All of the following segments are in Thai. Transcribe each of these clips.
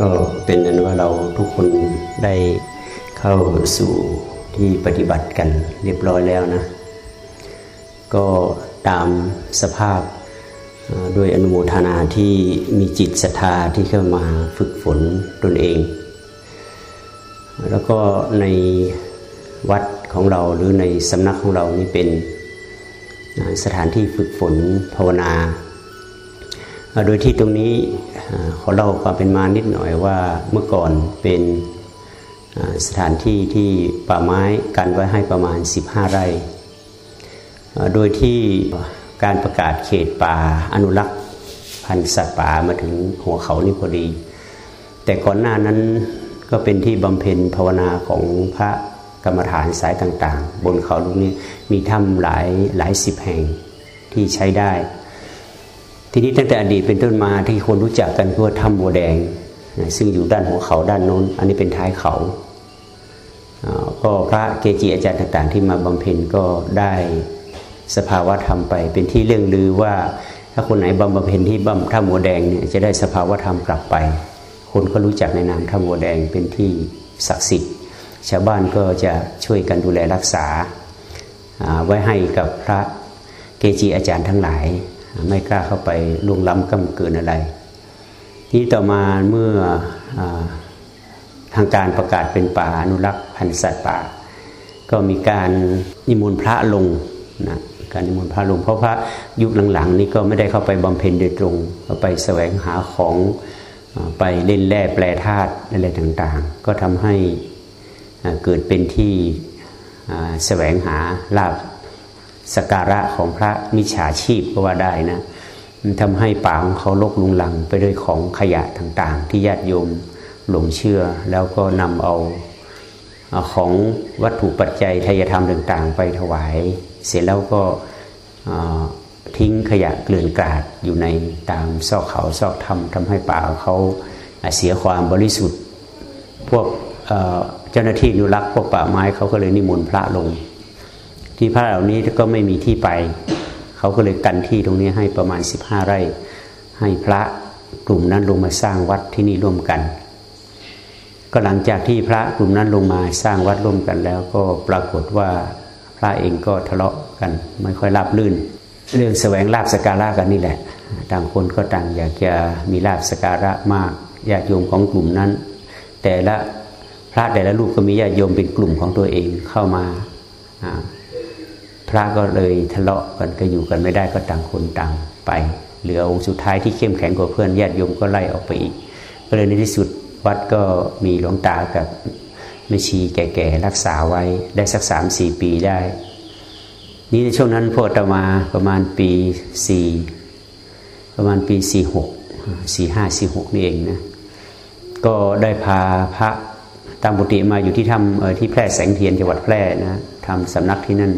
ก็เป็นนั้นว่าเราทุกคนได้เข้าสู่ที่ปฏิบัติกันเรียบร้อยแล้วนะ ก็ตามสภาพด้วยอนุโมทนาที่มีจิตศรัทธาที่เข้ามาฝึกฝนตนเอง แล้วก็ในวัดของเราหรือในสำนักของเรานี่เป็นสถานที่ฝึกฝนภาวนา โดยที่ตรงนี้ขอเล่าความเป็นมานิดหน่อยว่าเมื่อก่อนเป็นสถานที่ที่ป่าไม้กันไว้ให้ประมาณ 15 ไร่ โดยที่การประกาศเขตป่าอนุรักษ์พันธุ์สัตว์ป่ามาถึงหัวเขานี่พอดี แต่ก่อนหน้านั้นก็เป็นที่บำเพ็ญภาวนาของพระกรรมฐานสายต่างๆ บนเขาลูกนี้มีถ้ำหลายหลายสิบแห่งที่ใช้ได้ ทีนี้ตั้งแต่อดีตเป็นต้นมาที่คนรู้จักกันก็ถ้ำบัวแดงซึ่งอยู่ด้านหัวเขาด้านโน้น อันนี้เป็นท้ายเขาก็พระเกจิอาจารย์ต่าง ๆ ที่มาบำเพ็ญก็ได้สภาวะธรรมไป เป็นที่เรื่องลือว่าถ้าคนไหนบำเพ็ญที่บำถ้ำบัวแดงเนี่ยจะได้สภาวะธรรมกลับไป คนก็รู้จักในนามถ้ำบัวแดงเป็นที่ศักดิ์สิทธิ์ ชาวบ้านก็จะช่วยกันดูแลรักษาไว้ให้กับพระเกจิอาจารย์ทั้งหลาย ไม่กล้าเข้าไปล่วงล้ำกำเกินอะไร ที่ต่อมาเมื่ออทางการประกาศเป็นป่าอนุรักษ์พันธุ์สัตว์ป่า ก็มีการนิมนต์พระลงนะการนิมนต์พระลงเพราะพระยุคหลังๆ นี่ก็ไม่ได้เข้าไปบำเพ็ญโดยตรงไปแสวงหาของไปเล่นแร่แปลธาตุอะไรต่างๆ ก็ทำให้เกิดเป็นที่แสวงหาลาบ สการะของพระมิจฉาชีพก็ว่าได้นะมันทำให้ป่าของเขาลกลุงลังไปด้วยของขยะต่างๆ ที่ญาติโยมหลงเชื่อ แล้วก็นำเอาของวัตถุปัจจัยทายธรรมต่างๆ ไปถวาย เสร็จแล้วก็ทิ้งขยะเกลื่อนกราดอยู่ในตามซอกเขาซอกถ้ำทำให้ป่าเขาเสียความบริสุทธิ์ พวกเจ้าหน้าที่นุรักษ์พวกป่าไม้เขาก็เลยนิมนต์พระลง ที่พระเหล่านี้ก็ไม่มีที่ไป เขาก็เลยกันที่ตรงนี้ให้ประมาณ 15 ไร่ ให้พระกลุ่มนั้นลงมาสร้างวัดที่นี่ร่วมกัน ก็หลังจากที่พระกลุ่มนั้นลงมาสร้างวัดร่วมกันแล้วก็ปรากฏว่าพระเองก็ทะเลาะกันไม่ค่อยราบลื่น เรื่องแสวงลาบสการะกันนี่แหละ ต่างคนก็ต่างอยากจะมีลาบสการะมากญาติโยมของกลุ่มนั้น แต่ละพระแต่ละรูปก็มีญาติโยมเป็นกลุ่มของตัวเองเข้ามา พระก็เลยทะเลาะกันก็อยู่กันไม่ได้ก็ต่างคนต่างไป เหลือองค์สุดท้ายที่เข้มแข็งกว่าเพื่อนญาติโยมก็ไล่ออกไปอีก ก็เลยในที่สุดวัดก็มีหลวงตากับแม่ชีแก่ๆรักษาไว้ได้สักสามสี่ปีได้ นี่ในช่วงนั้นพวกตมาประมาณปีสี่ประมาณปีสี่หกสี่ห้าสี่หกนี่เองนะก็ได้พาพระตามบุตรมาอยู่ที่ทำที่แพร่แสงเทียนจังหวัดแพร่นะทำสำนักที่นั่น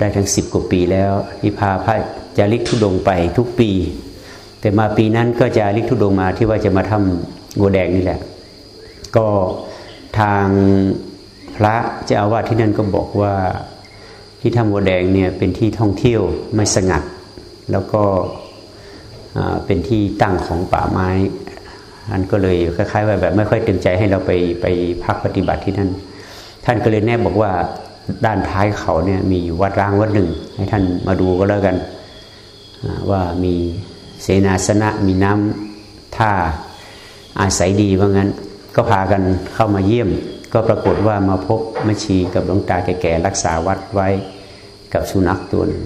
ได้ทั้งสิบกว่าปีแล้วที่พาพระจาริกทุดงไปทุกปี แต่มาปีนั้นก็จะริกทุดงมาที่ว่าจะมาทำงัวแดงนี่แหละ ก็ทางพระเจ้าอาวาสที่นั่นก็บอกว่าที่ทำงัวแดงเนี่ยเป็นที่ท่องเที่ยวไม่สงัด แล้วก็เป็นที่ตั้งของป่าไม้ท่านก็เลยคล้ายๆว่าแบบไม่ค่อยเต็มใจให้เราไปไปพักปฏิบัติที่นั่น ท่านก็เลยแนบบอกว่า ด้านท้ายเขาเนี่ยมีวัดร้างวัดหนึ่ง ให้ท่านมาดูก็แล้วกัน ว่ามีเสนาสนะมีน้ำท่าอาศัยดีว่างั้น ก็พากันเข้ามาเยี่ยม ก็ปรากฏว่ามาพบมชีกับหลวงตาแก่ๆรักษาวัดไว้กับสุนัขตัวนึง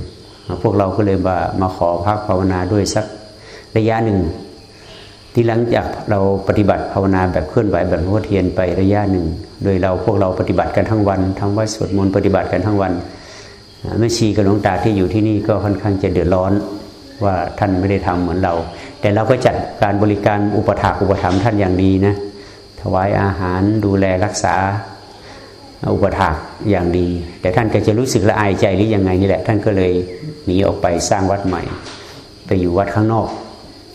พวกเราก็เลยมามาขอพักภาวนาด้วยสักระยะหนึ่ง ที่หลังจากเราปฏิบัติภาวนาแบบเคลื่อนไหวแบบหัวเทียนไประยะหนึ่ง โดยเราพวกเราปฏิบัติกันทั้งวันทั้งวัดสวดมนต์ปฏิบัติกันทั้งวันแม่ชีกับหลวงตาที่อยู่ที่นี่ก็ค่อนข้างจะเดือดร้อนว่าท่านไม่ได้ทำเหมือนเรา แต่เราก็จัดการบริการอุปถากอุปถัมภ์ท่านอย่างดีนะถวายอาหารดูแลรักษาอุปถากอย่างดี แต่ท่านก็จะรู้สึกละอายใจหรือยังไงนี่แหละ ท่านก็เลยหนีออกไปสร้างวัดใหม่ ไปอยู่วัดข้างนอก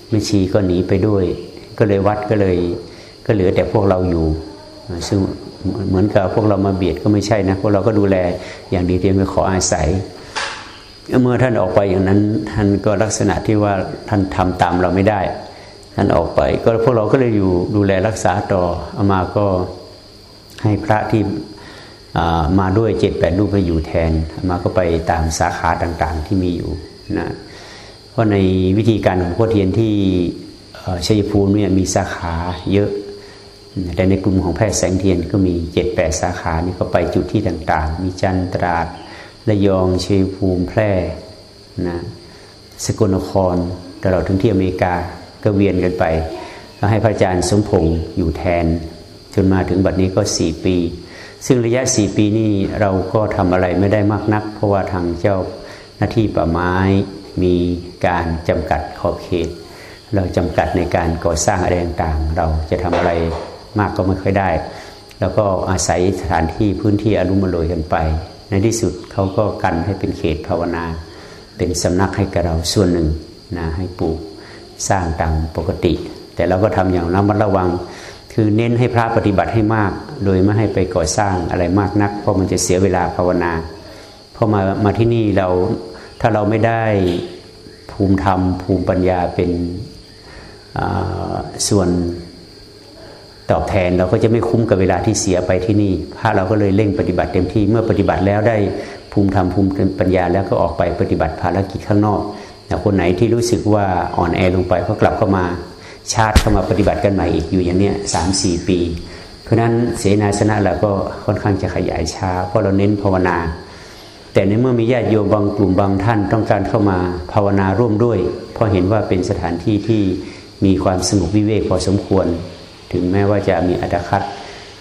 แม่ชีก็หนีไปด้วย ก็เลยวัดก็เลยก็เหลือแต่พวกเราอยู่ ซึ่งเหมือนกับพวกเรามาเบียดก็ไม่ใช่นะพวกเราก็ดูแลอย่างดีเทียมไปขออาศัย เมื่อท่านออกไปอย่างนั้น ท่านก็ลักษณะที่ว่าท่านทำตามเราไม่ได้ ท่านออกไป ก็พวกเราก็เลยอยู่ดูแลรักษาต่ออามาก็ให้พระที่มาด้วยเจ็ดแปดรูปไปอยู่แทนอามาก็ไปตามสาขาต่าง ๆ ที่มีอยู่นะ ราะในวิธีการของพ่อเทียนที่ชัยภูมิเนี่ยมีสาขาเยอะแต่ในกลุ่มของแพทย์แสงเทียนก็มีเจ็ดแปดสาขานี่ก็ไปจุดที่ต่างๆ มีจันตราดระยองชัยภูมิแพร่นะสกลนครตลอดถึงที่อเมริกาก็เวียนกันไปก็ให้พระอาจารย์สมพงษ์อยู่แทน จนมาถึงบัดนี้ก็สี่ปี ซึ่งระยะสี่ปีนี้เราก็ทำอะไรไม่ได้มากนัก เพราะว่าทางเจ้าหน้าที่ป่าไม้ มีการจำกัดขอบเขต เราจำกัดในการก่อสร้างอะไรต่างๆ เราจะทำอะไรมากก็ไม่ค่อยได้ แล้วก็อาศัยสถานที่พื้นที่อารมณ์ลยกันไป ในที่สุดเขาก็กันให้เป็นเขตภาวนา เป็นสำนักให้กับเราส่วนหนึ่งนะให้ปลูกสร้างตามปกติ แต่เราก็ทำอย่างระมัดระวัง คือเน้นให้พระปฏิบัติให้มาก โดยไม่ให้ไปก่อสร้างอะไรมากนัก เพราะมันจะเสียเวลาภาวนาพอมามาที่นี่เรา ถ้าเราไม่ได้ภูมิธรรม ภูมิปัญญาเป็นส่วนตอบแทนเราก็จะไม่คุ้มกับเวลาที่เสียไปที่นี่พระเราก็เลยเร่งปฏิบัติเต็มที่เมื่อปฏิบัติแล้วได้ภูมิธรรมภูมิปัญญาแล้วก็ออกไปปฏิบัติภารกิจข้างนอกแต่คนไหนที่รู้สึกว่าอ่อนแอลงไปก็กลับเข้ามาชาติเข้ามาปฏิบัติกันใหม่อีกอยู่อย่างเนี้ยสามสี่ปี เพราะฉะนั้นเสนาสนะเราก็ค่อนข้างจะขยายช้าเพราะเราเน้นภาวนา แต่ในเมื่อมีญาติโยมบางกลุ่มบางท่านต้องการเข้ามาภาวนาร่วมด้วย เพราะเห็นว่าเป็นสถานที่ที่มีความสงบวิเวกพอสมควร ถึงแม้ว่าจะมีอัตคัด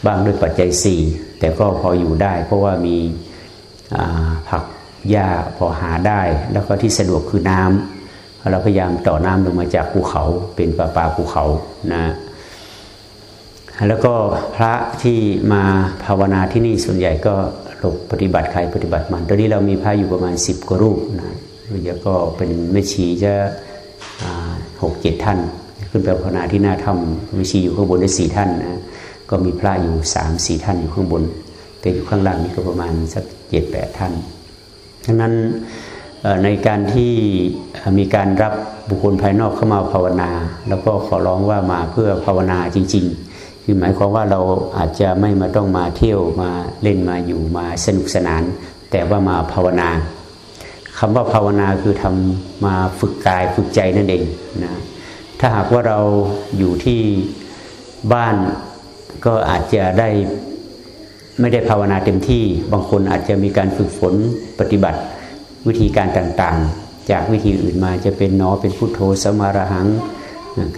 บ้างด้วยปัจจัยสี่แต่ก็พออยู่ได้ เพราะว่ามีผักหญ้าพอหาได้ แล้วก็ที่สะดวกคือน้ำเราพยายามต่อน้ำลงมาจากภูเขาเป็นป่าป่าภูเขานะแล้วก็พระที่มาภาวนาที่นี่ส่วนใหญ่ก็ หลบปฏิบัติใครปฏิบัติมัน ตอนนี้เรามีพระอยู่ประมาณสิบกว่ารูปนะแล้วก็เป็นแม่ชีจะหกเจ็ดท่าน ขึ้นไปภาวนาที่หน้าถ้ำแม่ชีอยู่ข้างบนได้สี่ท่านนะก็มีพระอยู่สามสี่ท่านอยู่ข้างบน แต่อยู่ข้างล่างนี่ก็ประมาณสักเจ็ดแปดท่านดังนั้นในการที่มีการรับบุคคลภายนอกเข้ามาภาวนา แล้วก็ขอร้องว่ามาเพื่อภาวนาจริง ๆ คือหมายความว่าเราอาจจะไม่มาต้องมาเที่ยวมาเล่นมาอยู่มาสนุกสนาน แต่ว่ามาภาวนาคำว่าภาวนาคือทำมาฝึกกายฝึกใจนั่นเองนะถ้าหากว่าเราอยู่ที่บ้านก็อาจจะได้ไม่ได้ภาวนาเต็มที่ บางคนอาจจะมีการฝึกฝนปฏิบัติวิธีการต่างๆ จากวิธีอื่นมาจะเป็นหนอเป็นพุทโธสมาระหัง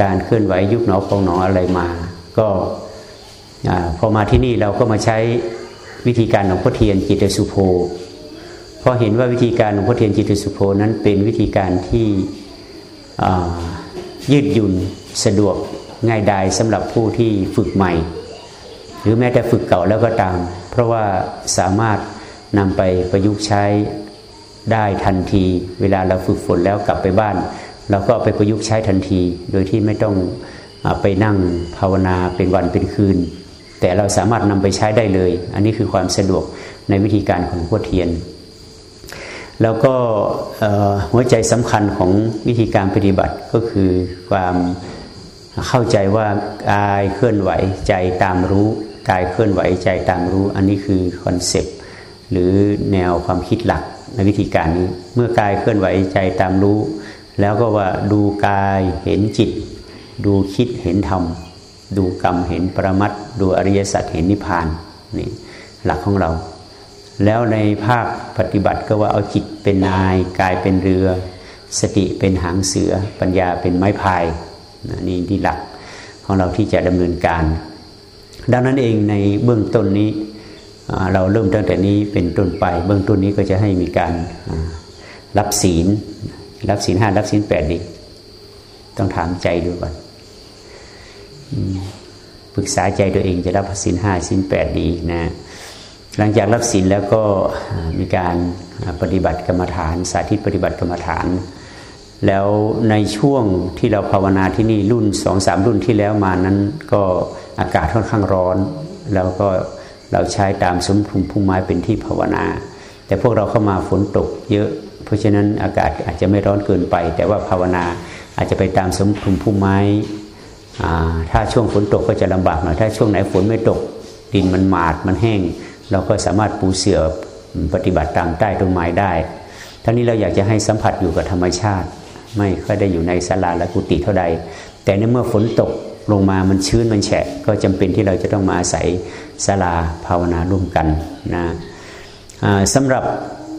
การเคลื่อนไหวยุบหนอพองหนออะไรมา ก็ พอมาที่นี่เราก็มาใช้วิธีการของพ่อเทียนจิตสุโภเพราะเห็นว่าวิธีการของพ่อเทียนจิตสุโภนั้นเป็นวิธีการที่ยืดหยุ่นสะดวกง่ายดายสำหรับผู้ที่ฝึกใหม่ หรือแม้แต่ฝึกเก่าแล้วก็ตาม เพราะว่าสามารถนำไปประยุกต์ใช้ได้ทันที เวลาเราฝึกฝนแล้วกลับไปบ้าน เราก็ไปประยุกต์ใช้ทันที โดยที่ไม่ต้องไปนั่งภาวนาเป็นวันเป็นคืน แต่เราสามารถนำไปใช้ได้เลย อันนี้คือความสะดวกในวิธีการของพวเทียน แล้วก็หัวใจสำคัญของวิธีการปฏิบัติก็คือความเข้าใจว่ากายเคลื่อนไหวใจตามรู้กายเคลื่อนไหวใจตามรู้ อันนี้คือคอนเซปต์หรือแนวความคิดหลักในวิธีการนี้ เมื่อกายเคลื่อนไหวใจตามรู้ แล้วก็ว่าดูกายเห็นจิต ดูคิดเห็นธรรม ดูกรรมเห็นปรมัตดูอริยสัจเห็นนิพพานนี่หลักของเรา แล้วในภาคปฏิบัติก็ว่าเอาจิตเป็นนายกายเป็นเรือ สติเป็นหางเสือ ปัญญาเป็นไม้พายนี่ที่หลักของเราที่จะดำเนินการ ดังนั้นเองในเบื้องต้นนี้เราเริ่มตั้งแต่นี้เป็นต้นไป เบื้องต้นนี้ก็จะให้มีการรับศีล รับศีลห้ารับศีลแปดดี ต้องถามใจดูก่อน ปรึกษาใจตัวเองจะรับศีลห้าศีลแปดดีนะหลังจากรับศีลแล้วก็มีการปฏิบัติกรรมฐาน สาธิตปฏิบัติกรรมฐาน แล้วในช่วงที่เราภาวนาที่นี่รุ่นสองสามรุ่นที่แล้วมานั้นก็อากาศค่อนข้างร้อน แล้วก็เราใช้ตามสมภูมิพุ่มไม้เป็นที่ภาวนา แต่พวกเราเข้ามาฝนตกเยอะ เพราะฉะนั้นอากาศอาจจะไม่ร้อนเกินไป แต่ว่าภาวนาอาจจะไปตามสมภูมิพุ่มไม้ ถ้าช่วงฝนตกก็จะลำบากหน่อยถ้าช่วงไหนฝนไม่ตกดินมันหมาดมันแห้ง เราก็สามารถปูเสื่อปฏิบัติตามใต้ต้นไม้ได้ทั้งนี้เราอยากจะให้สัมผัสอยู่กับธรรมชาติ ไม่ค่อยได้อยู่ในศาลาและกุฏิเท่าใด แต่ในเมื่อฝนตกลงมามันชื้นมันแฉะ ก็จำเป็นที่เราจะต้องมาอาศัยศาลาภาวนาร่วมกันนะสำหรับ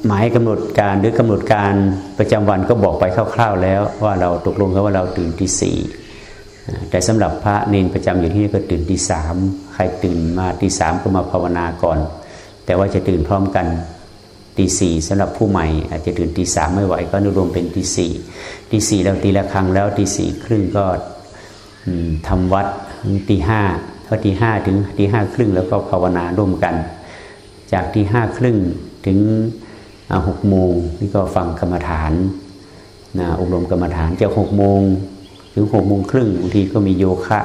หมายกำหนดการหรือกำหนดการประจำวันก็บอกไปคร่าว ๆ แล้วว่าเราตกลงกันว่าเราตื่นที่สี่ แต่สำหรับพระเนนประจำอยู่ที่นี่ก็ตื่นที่สามใครตื่นมาที่สามก็มาภาวนาก่อน แต่ว่าจะตื่นพร้อมกันตีสี่สำหรับผู้ใหม่ อาจจะตื่นตีสามไม่ไหวก็นุรวมเป็นตีสี่ตีสี่เราตีละครั้งแล้วตีสี่ครึ่งก็ทำวัดตีห้าพอตีห้าถึงตีห้าครึ่งแล้วก็ภาวนาร่วมกัน จากตีห้าครึ่งถึงหกโมงนี่ก็ฟังกรรมฐานนะอบรมกรรมฐานจากหกโมง ถึงหกโมงครึ่งบางทีก็มีโยคะ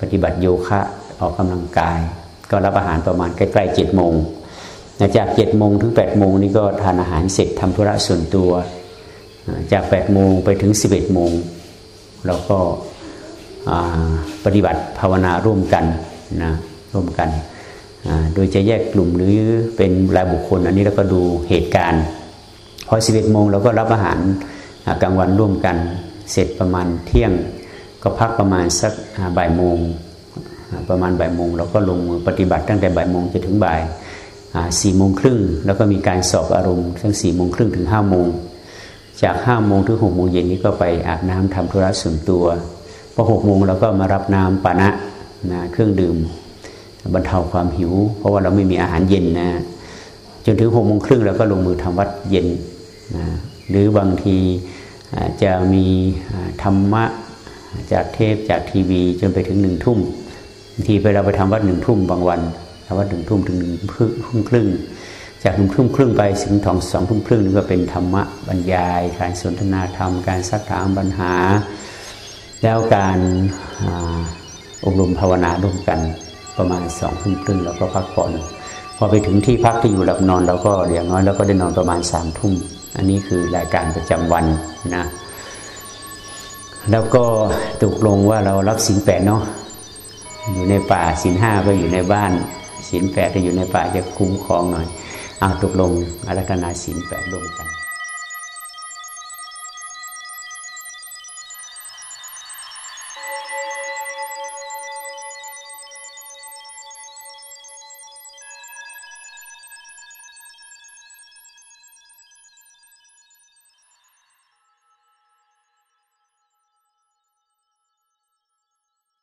ปฏิบัติโยคะออกกำลังกาย ก็รับอาหารประมาณใกล้ๆเจ็ดโมงจากเจ็ดโมงถึงแปดโมงนี่ก็ทานอาหารเสร็จทำธุระส่วนตัว จากแปดโมงไปถึงสิบเอ็ดโมงเราก็ปฏิบัติภาวนาร่วมกันนะร่วมกันโดยจะแยกกลุ่มหรือเป็นรายบุคคล อันนี้เราก็ดูเหตุการณ์ พอสิบเอ็ดโมงเราก็รับอาหารกลางวันร่วมกัน เสร็จประมาณเที่ยง ก็พักประมาณสักบ่ายโมงประมาณบ่ายโมงเราก็ลงมือปฏิบัติตั้งแต่บ่ายโมงจนถึงบ่ายสี่โมงครึ่งแล้วก็มีการสอบอารมณ์ทั้งสี่โมงครึ่งถึงห้าโมงจากห้าโมงถึงหกโมงเย็นนี้ก็ไปอาบน้ำทำธุระส่วนตัวพอหกโมงเราก็มารับน้ำปานะนะเครื่องดื่มบรรเทาความหิว เพราะว่าเราไม่มีอาหารเย็นนะจนถึงหกโมงครึ่งเราก็ลงมือทำวัดเย็นนะหรือบางที จะมีธรรมะจากเทพจากทีวีจนไปถึงหนึ่งทุ่มบางทีไปเราไปทำวัดหนึ่งทุ่มบางวันทำวัดหนึ่งทุ่มถึงหนึ่งทุ่มครึ่ง จากหนึ่งทุ่มครึ่งไปถึงสองสองทุ่มครึ่งนี่ก็เป็นธรรมะบรรยาย การสนทนาธรรม การซักถามปัญหา แล้วการอบรมภาวนาร่วมกันประมาณสองทุ่มครึ่งแล้วก็พักผ่อนพอไปถึงที่พักที่อยู่หลับนอนเราก็อย่างน้อยเราก็ได้นอนประมาณสามทุ่ม อันนี้คือรายการประจำวันนะ แล้วก็ตกลงว่าเรารับสินแปดเนาะ อยู่ในป่าสินห้าก็อยู่ในบ้านสินแปดจะอยู่ในป่าจะคุ้มครองหน่อย เอาตกลงอารัธนาสินแปดรวมกัน